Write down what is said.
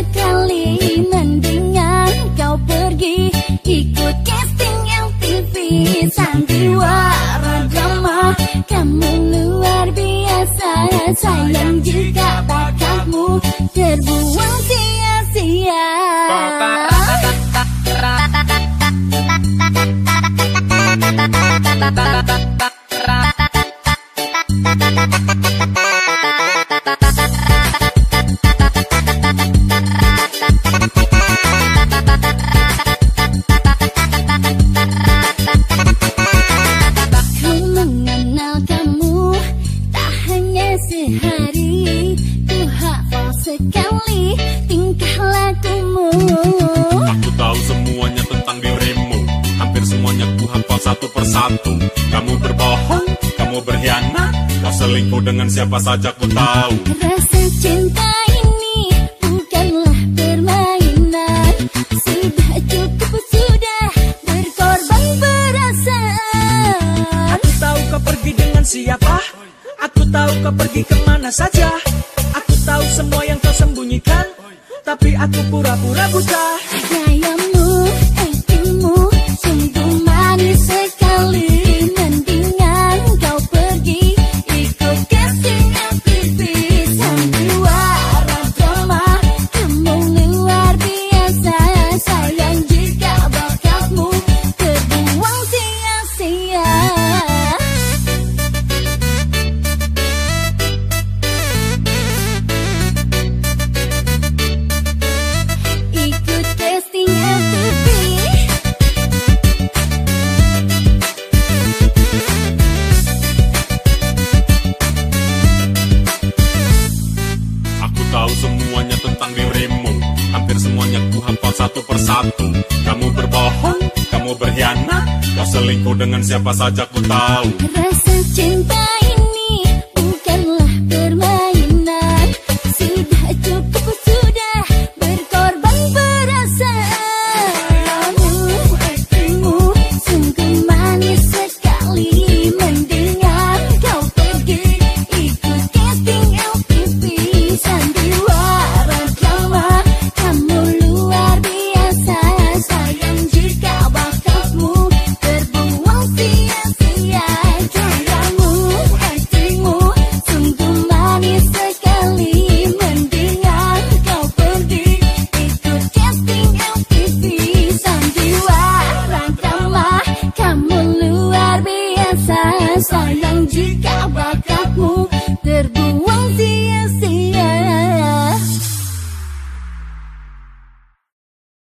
sekali mendingan kau pergi. Ikut casting LTV sandiwara drama kamu luar biasa sayang jika bakatmu terbuang sia-sia. Sehari Ku hafal sekali tingkah lakumu. Aku tahu semuanya tentang dirimu. Hampir semuanya ku hafal satu persatu. Kamu berbohong, kamu berkhianat. Kau selingkuh dengan siapa saja ku tahu. Rasa cinta ini bukanlah permainan. Sudah cukup sudah berkorban perasaan. Aku tahu kau pergi dengan siapa tahu kau pergi ke mana saja. Aku tahu semua yang kau sembunyikan. Tapi aku pura-pura buta Hampir semuanya ku hafal satu persatu. Kamu berbohong, kamu berkhianat Kau selingkuh dengan siapa saja ku tahu. Rasa cinta luar biasa Sayang jika bakatmu terbuang